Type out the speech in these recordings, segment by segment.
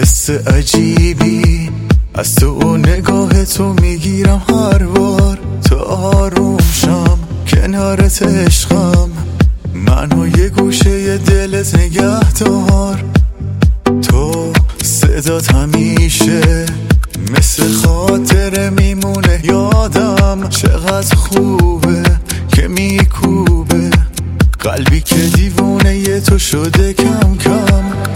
حس عجیبی. از تو و نگاه تو می‌گیرم هر بار. تو آروم شم کنارت عشقم منو یه گوشه دلت نگه دار تو صدات همیشه مثل خاطر میمونه یادم. چقدر خوبه که میکوبه. قلبی که دیوونه یه تو شده کم کم.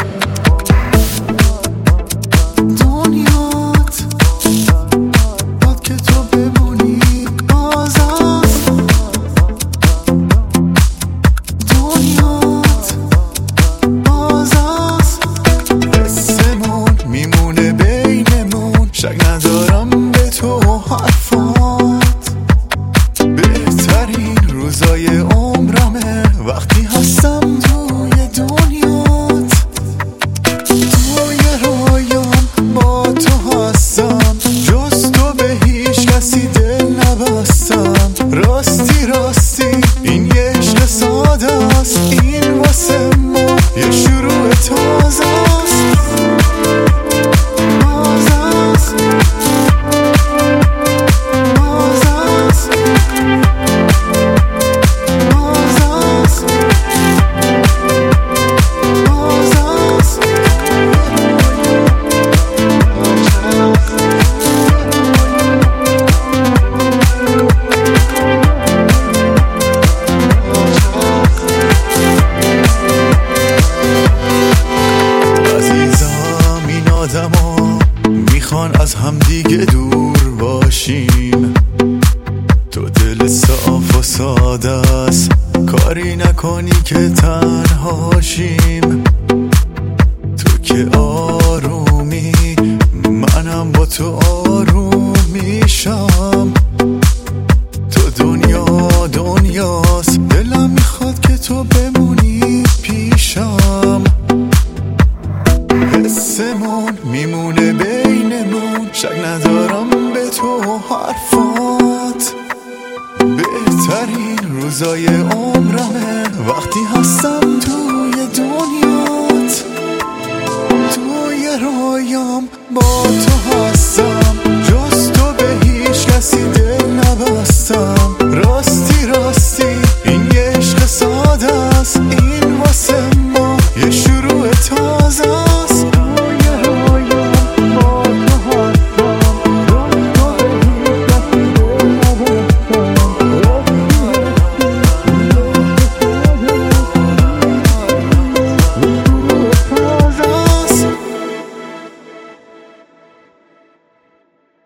ساده تو دل صاف و ساده است. کاری نکنی که تنهاشیم تو که آرومی منم با تو آروم میشم تو دنیا دنیاست. دلم می‌خواد که تو بمونی پیشم. حسمون میمونه بینمون. شک ندارم حرفات. بهترین روزای عمرمه. وقتی هستم توی دنیات توی رویام با تو هستم. جز تو به هیچ کسی دل نبست.